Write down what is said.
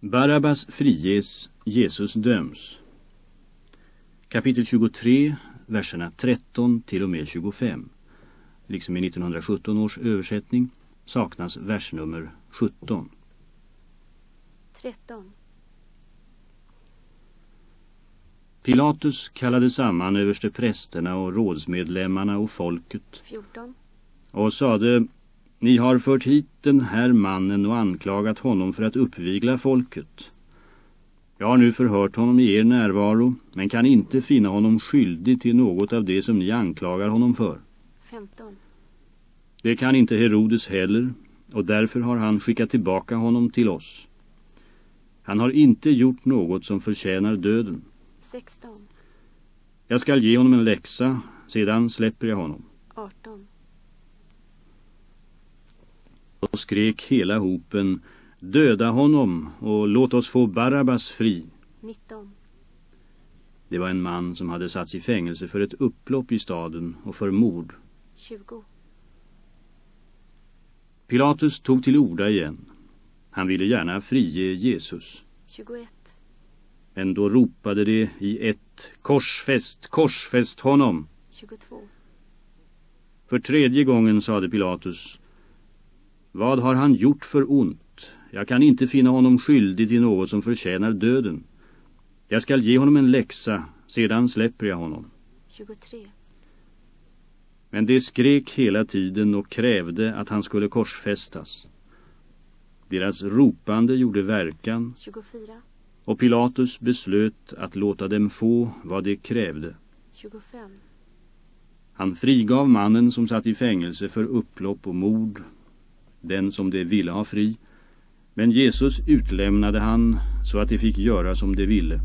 Barabbas friges, Jesus döms. Kapitel 23, verserna 13 till och med 25. Liksom i 1917 års översättning saknas versnummer 17. 13. Pilatus kallade samman överste prästerna och rådsmedlemmarna och folket 14. och sade Ni har fört hit den här mannen och anklagat honom för att uppvigla folket. Jag har nu förhört honom i er närvaro men kan inte finna honom skyldig till något av det som ni anklagar honom för. 15. Det kan inte Herodes heller och därför har han skickat tillbaka honom till oss. Han har inte gjort något som förtjänar döden. 16. Jag skall ge honom en läxa, sedan släpper jag honom. 18. Och skrek hela hopen, döda honom och låt oss få Barabbas fri. 19. Det var en man som hade satts i fängelse för ett upplopp i staden och för mord. 20. Pilatus tog till orda igen. Han ville gärna frige Jesus. 21. Men då ropade det i ett korsfäst, korsfäst honom. 22. För tredje gången sade Pilatus Vad har han gjort för ont? Jag kan inte finna honom skyldig till något som förtjänar döden. Jag skall ge honom en läxa, sedan släpper jag honom. 23. Men det skrek hela tiden och krävde att han skulle korsfästas. Deras ropande gjorde verkan 24. och Pilatus beslöt att låta dem få vad de krävde. 25. Han frigav mannen som satt i fängelse för upplopp och mord, den som de ville ha fri, men Jesus utlämnade han så att de fick göra som de ville.